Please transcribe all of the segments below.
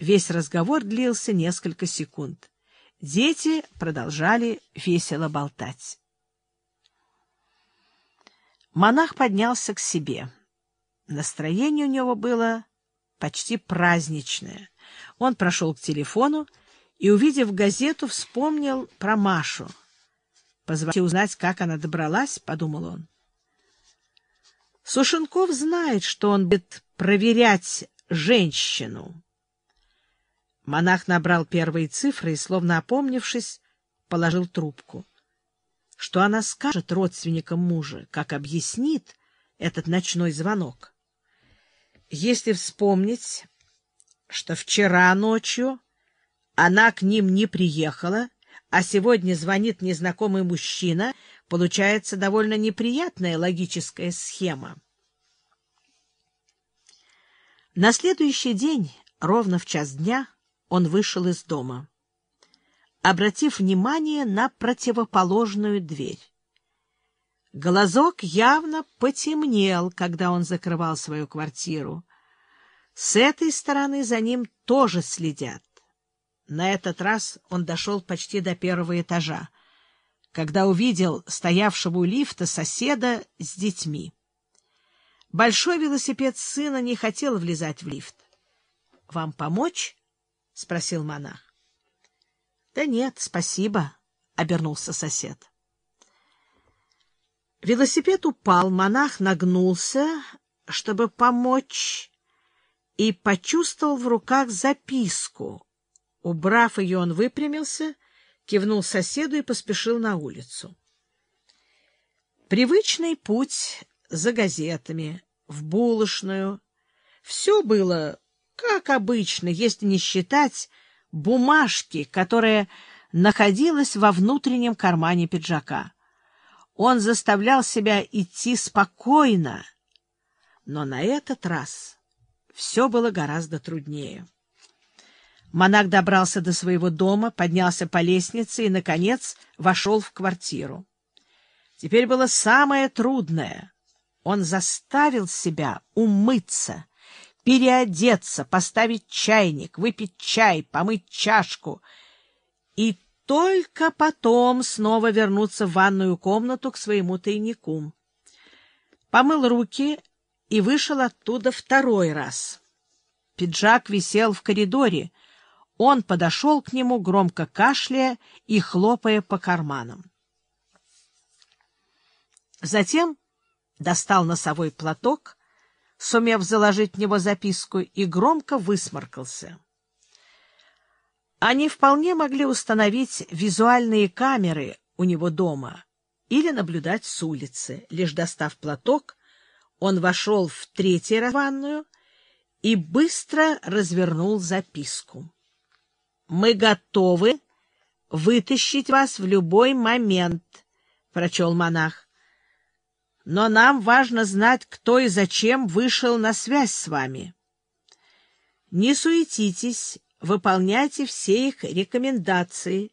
Весь разговор длился несколько секунд. Дети продолжали весело болтать. Монах поднялся к себе. Настроение у него было почти праздничное. Он прошел к телефону и, увидев газету, вспомнил про Машу. «Позвольте узнать, как она добралась», — подумал он. Сушенков знает, что он будет проверять женщину. Монах набрал первые цифры и, словно опомнившись, положил трубку. Что она скажет родственникам мужа, как объяснит этот ночной звонок? Если вспомнить, что вчера ночью она к ним не приехала, а сегодня звонит незнакомый мужчина, получается довольно неприятная логическая схема. На следующий день, ровно в час дня, он вышел из дома, обратив внимание на противоположную дверь. Глазок явно потемнел, когда он закрывал свою квартиру. С этой стороны за ним тоже следят. На этот раз он дошел почти до первого этажа, когда увидел стоявшего у лифта соседа с детьми. Большой велосипед сына не хотел влезать в лифт. — Вам помочь? — спросил монах. — Да нет, спасибо, — обернулся сосед. Велосипед упал, монах нагнулся, чтобы помочь, и почувствовал в руках записку. Убрав ее, он выпрямился, кивнул соседу и поспешил на улицу. Привычный путь за газетами, в булочную. Все было как обычно, если не считать бумажки, которая находилась во внутреннем кармане пиджака. Он заставлял себя идти спокойно, но на этот раз все было гораздо труднее. Монах добрался до своего дома, поднялся по лестнице и, наконец, вошел в квартиру. Теперь было самое трудное. Он заставил себя умыться, переодеться, поставить чайник, выпить чай, помыть чашку и только потом снова вернуться в ванную комнату к своему тайнику. Помыл руки и вышел оттуда второй раз. Пиджак висел в коридоре. Он подошел к нему, громко кашляя и хлопая по карманам. Затем достал носовой платок, сумев заложить в него записку, и громко высморкался. Они вполне могли установить визуальные камеры у него дома или наблюдать с улицы. Лишь достав платок, он вошел в в ванную и быстро развернул записку. «Мы готовы вытащить вас в любой момент», — прочел монах. «Но нам важно знать, кто и зачем вышел на связь с вами. Не суетитесь, выполняйте все их рекомендации.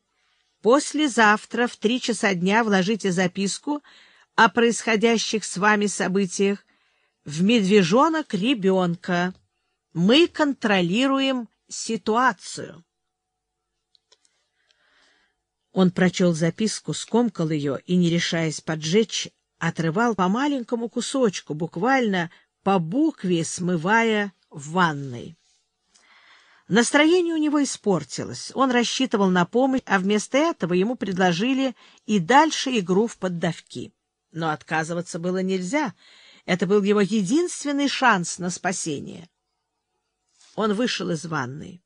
Послезавтра в три часа дня вложите записку о происходящих с вами событиях в медвежонок ребенка. Мы контролируем ситуацию. Он прочел записку, скомкал ее и, не решаясь поджечь, отрывал по маленькому кусочку, буквально по букве смывая в ванной. Настроение у него испортилось. Он рассчитывал на помощь, а вместо этого ему предложили и дальше игру в поддавки. Но отказываться было нельзя — это был его единственный шанс на спасение. Он вышел из ванной.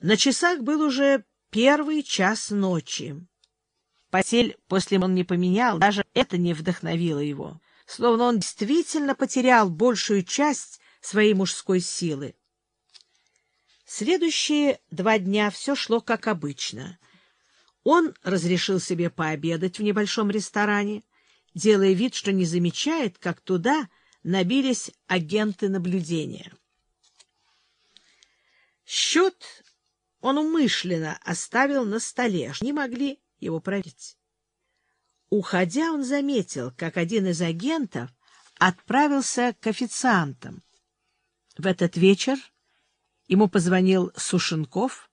На часах был уже первый час ночи. Постель после он не поменял, даже это не вдохновило его, словно он действительно потерял большую часть своей мужской силы. Следующие два дня все шло как обычно. Он разрешил себе пообедать в небольшом ресторане, делая вид, что не замечает, как туда набились агенты наблюдения. Счет он умышленно оставил на столе, не могли его проверить. Уходя, он заметил, как один из агентов отправился к официантам. В этот вечер ему позвонил Сушенков